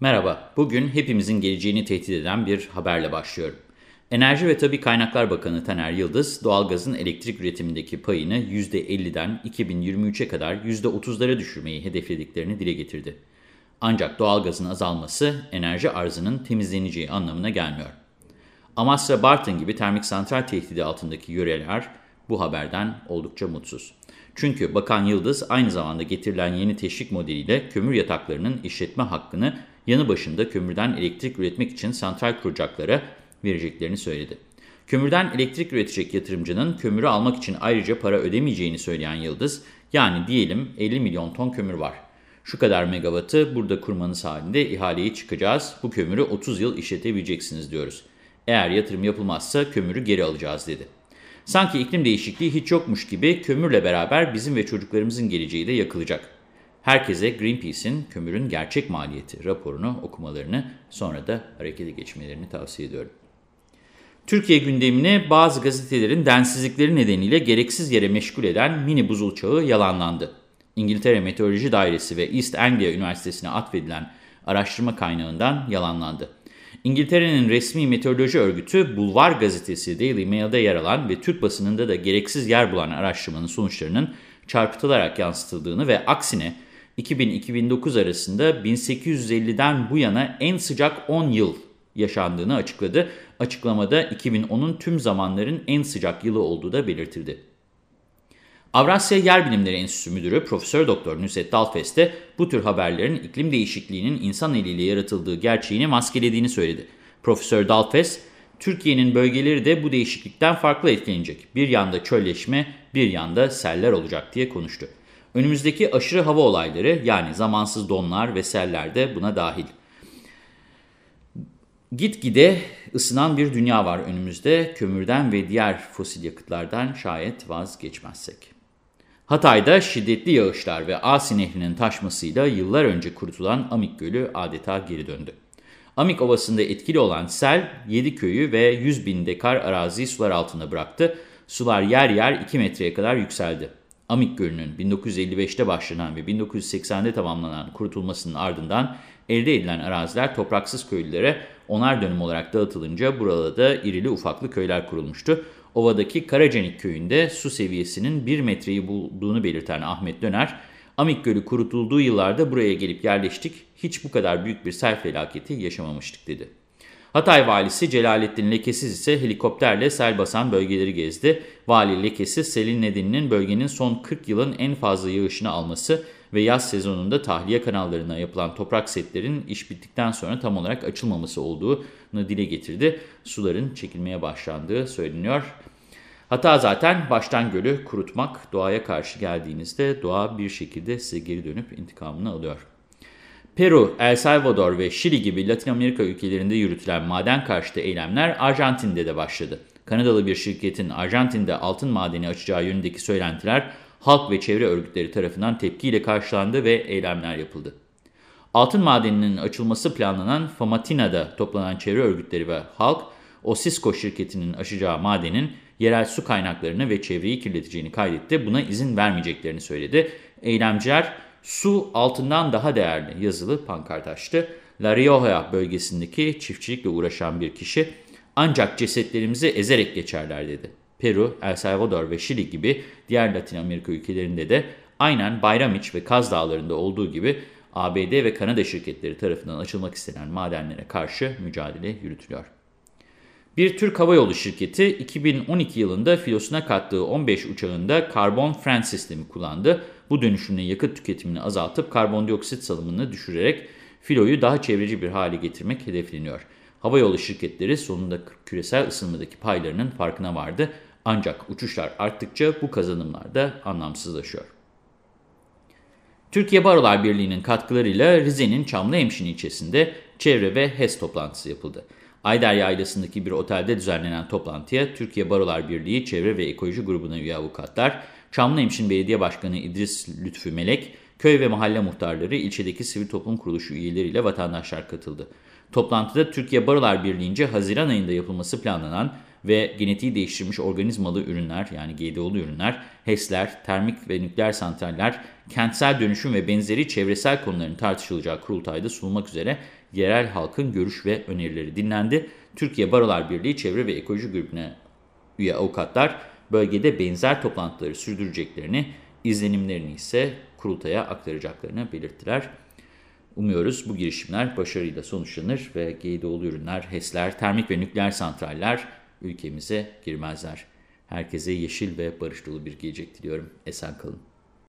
Merhaba, bugün hepimizin geleceğini tehdit eden bir haberle başlıyorum. Enerji ve Tabi Kaynaklar Bakanı Taner Yıldız, doğalgazın elektrik üretimindeki payını %50'den 2023'e kadar %30'lara düşürmeyi hedeflediklerini dile getirdi. Ancak doğalgazın azalması enerji arzının temizleneceği anlamına gelmiyor. Amasra Bartın gibi termik santral tehdidi altındaki yöreler bu haberden oldukça mutsuz. Çünkü Bakan Yıldız aynı zamanda getirilen yeni teşvik modeliyle kömür yataklarının işletme hakkını yanı başında kömürden elektrik üretmek için santral kuracaklara vereceklerini söyledi. Kömürden elektrik üretecek yatırımcının kömürü almak için ayrıca para ödemeyeceğini söyleyen Yıldız, yani diyelim 50 milyon ton kömür var. Şu kadar megawattı burada kurmanız halinde ihaleyi çıkacağız, bu kömürü 30 yıl işletebileceksiniz diyoruz. Eğer yatırım yapılmazsa kömürü geri alacağız dedi. Sanki iklim değişikliği hiç yokmuş gibi kömürle beraber bizim ve çocuklarımızın geleceği de yakılacak. Herkese Greenpeace'in kömürün gerçek maliyeti raporunu okumalarını sonra da harekete geçmelerini tavsiye ediyorum. Türkiye gündemine bazı gazetelerin densizlikleri nedeniyle gereksiz yere meşgul eden mini buzul çağı yalanlandı. İngiltere Meteoroloji Dairesi ve East Anglia Üniversitesi'ne atfedilen araştırma kaynağından yalanlandı. İngiltere'nin resmi meteoroloji örgütü Bulvar gazetesi Daily Mail'de yer alan ve Türk basınında da gereksiz yer bulan araştırmanın sonuçlarının çarpıtılarak yansıtıldığını ve aksine 2000-2009 arasında 1850'den bu yana en sıcak 10 yıl yaşandığını açıkladı. Açıklamada 2010'un tüm zamanların en sıcak yılı olduğu da belirtildi. Avrasya Yer Bilimleri Enstitüsü Müdürü Profesör Doktor Nusret Dalfes de bu tür haberlerin iklim değişikliğinin insan eliyle yaratıldığı gerçeğini maskelediğini söyledi. Profesör Dalfes, Türkiye'nin bölgeleri de bu değişiklikten farklı etkilenecek. Bir yanda çölleşme, bir yanda seller olacak diye konuştu. Önümüzdeki aşırı hava olayları yani zamansız donlar ve seller de buna dahil. Gitgide ısınan bir dünya var önümüzde kömürden ve diğer fosil yakıtlardan şayet vazgeçmezsek. Hatay'da şiddetli yağışlar ve Asi Nehri'nin taşmasıyla yıllar önce kurutulan Amik Gölü adeta geri döndü. Amik Ovası'nda etkili olan sel 7 köyü ve 100 bin dekar araziyi sular altında bıraktı. Sular yer yer 2 metreye kadar yükseldi. Amik Gölü'nün 1955'te başlanan ve 1980'de tamamlanan kurutulmasının ardından elde edilen araziler topraksız köylülere onar dönüm olarak dağıtılınca burada da irili ufaklı köyler kurulmuştu. Ovadaki Karacanik köyünde su seviyesinin 1 metreyi bulduğunu belirten Ahmet Döner, Amik Gölü kurutulduğu yıllarda buraya gelip yerleştik, hiç bu kadar büyük bir sel felaketi yaşamamıştık dedi. Hatay valisi Celalettin Lekesiz ise helikopterle sel basan bölgeleri gezdi. Vali Lekesiz selin nedeninin bölgenin son 40 yılın en fazla yağışını alması ve yaz sezonunda tahliye kanallarına yapılan toprak setlerin iş bittikten sonra tam olarak açılmaması olduğunu dile getirdi. Suların çekilmeye başlandığı söyleniyor. Hata zaten baştan gölü kurutmak, doğaya karşı geldiğinizde doğa bir şekilde size geri dönüp intikamını alıyor. Peru, El Salvador ve Şili gibi Latin Amerika ülkelerinde yürütülen maden karşıtı eylemler Arjantin'de de başladı. Kanadalı bir şirketin Arjantin'de altın madeni açacağı yönündeki söylentiler halk ve çevre örgütleri tarafından tepkiyle karşılandı ve eylemler yapıldı. Altın madeninin açılması planlanan Famatina'da toplanan çevre örgütleri ve halk, Osisco şirketinin açacağı madenin yerel su kaynaklarını ve çevreyi kirleteceğini kaydetti. Buna izin vermeyeceklerini söyledi. Eylemciler su altından daha değerli yazılı pankart açtı. La Rioja bölgesindeki çiftçilikle uğraşan bir kişi ancak cesetlerimizi ezerek geçerler dedi. Peru, El Salvador ve Şili gibi diğer Latin Amerika ülkelerinde de aynen Bayramiç ve Kaz Dağları'nda olduğu gibi ABD ve Kanada şirketleri tarafından açılmak istenen madenlere karşı mücadele yürütülüyor. Bir Türk Hava Yolu şirketi 2012 yılında filosuna kattığı 15 uçağında karbon fren sistemi kullandı. Bu dönüşümle yakıt tüketimini azaltıp karbondioksit salımını düşürerek filoyu daha çevreci bir hale getirmek hedefleniyor. Havayolu şirketleri sonunda küresel ısınmadaki paylarının farkına vardı. Ancak uçuşlar arttıkça bu kazanımlar da anlamsızlaşıyor. Türkiye Barolar Birliği'nin katkılarıyla Rize'nin Çamlıhemşin ilçesinde çevre ve HES toplantısı yapıldı. Ayder Yaylası'ndaki bir otelde düzenlenen toplantıya Türkiye Barolar Birliği Çevre ve Ekoloji Grubu'na üye avukatlar, Çamlıhemşin Belediye Başkanı İdris Lütfü Melek, köy ve mahalle muhtarları, ilçedeki sivil toplum kuruluşu üyeleriyle vatandaşlar katıldı. Toplantıda Türkiye Barolar Birliği'nce Haziran ayında yapılması planlanan ve genetiği değiştirilmiş organizmalı ürünler yani GDO'lu ürünler, HES'ler, termik ve nükleer santraller, kentsel dönüşüm ve benzeri çevresel konuların tartışılacağı kurultayda sunulmak üzere yerel halkın görüş ve önerileri dinlendi. Türkiye Barolar Birliği Çevre ve Ekoloji Grubuna üye avukatlar bölgede benzer toplantıları sürdüreceklerini, izlenimlerini ise kurultaya aktaracaklarını belirttiler. Umuyoruz bu girişimler başarıyla sonuçlanır ve GDO'lu ürünler, HES'ler, termik ve nükleer santraller ülkemize girmezler. Herkese yeşil ve barış dolu bir gelecek diliyorum. Esen kalın.